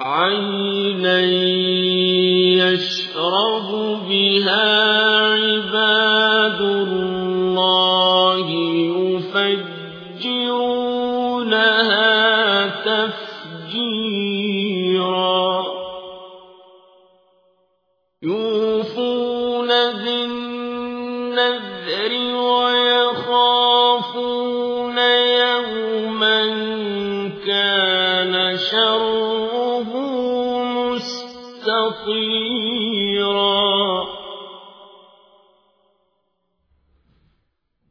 عَيْنًا يَشْرَبُ بِهَا عِبَادُ اللَّهِ يُفَجِّرُونَهَا تَفْجِيرًا يُوفُونَ بِالنَّذْرِ وَيَخَافُونَ يَوْمًا كَانَ شَرُّهُ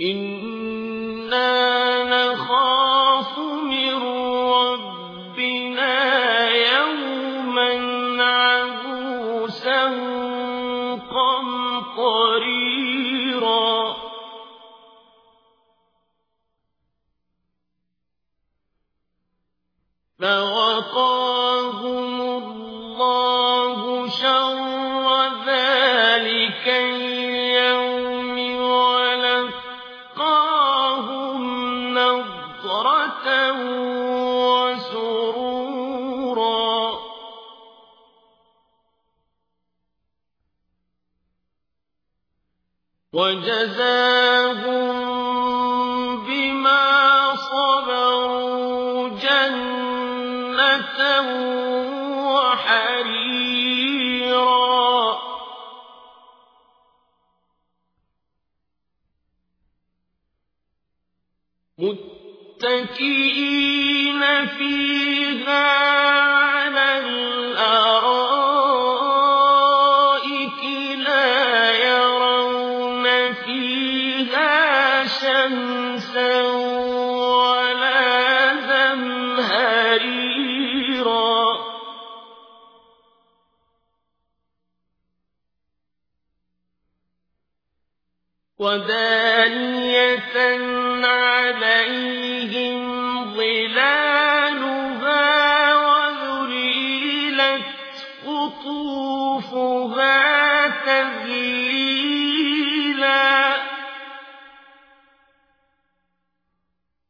إِنَّا نَخَافُ مِن رَّبِّنَا يَوْمًا عَبُوسًا وَجَزَاهُم بِمَا صَبَرُوا جَنَّةً وَحَرِيرًا. مُّتَّكِئِينَ فِيهَا شَمْسًا وَلَا زَمْهَرِيرًا وَدَانِيَةً عَلَيْهِمْ ظِلَالُهَا وَذُلِّلَتْ قُطُوفُهَا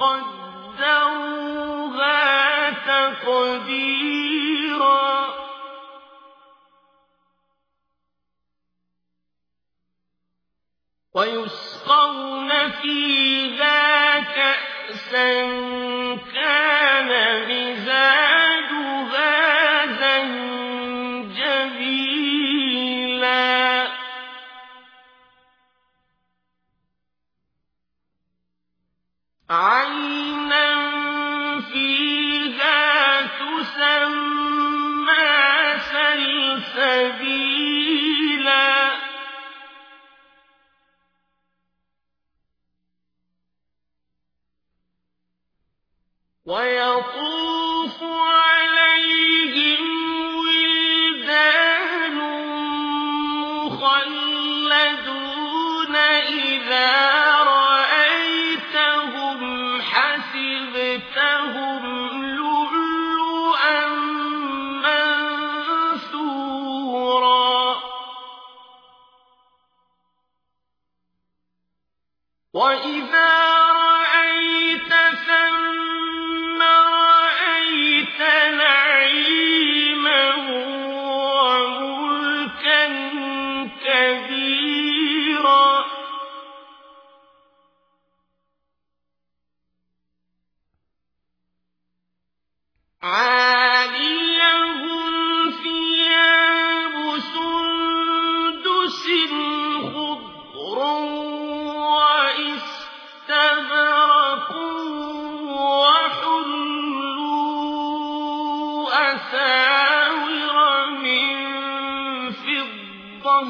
قَدَّرُوهَا تَقْدِيرًا وَيُسْقَوْنَ فِيهَا كَأْسًا كَانَ مِزَاجُهَا وَيَطُوفُ عَلَيْهِمْ إِذَا رَأَيْتَهُمْ حَسِبْتَهُمْ عاليهم ثياب سندس خضر وحلوا أساور من فضة.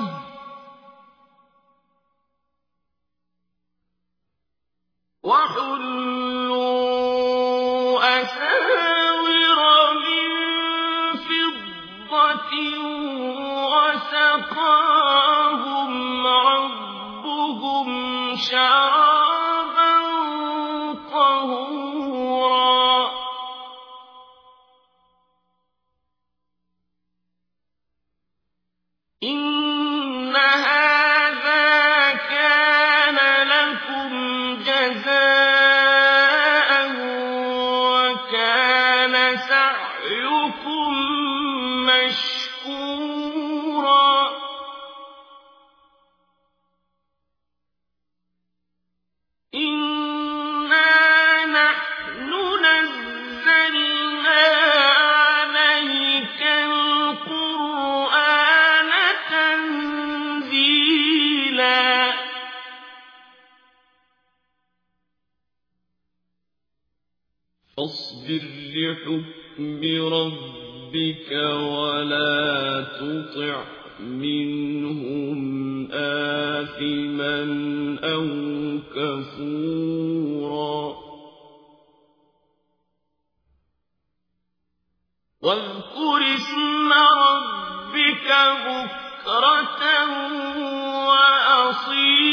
لحكم ربك ولا تطع منهم آثما أو كفورا. واذكر اسم ربك بكرة وأصيلا.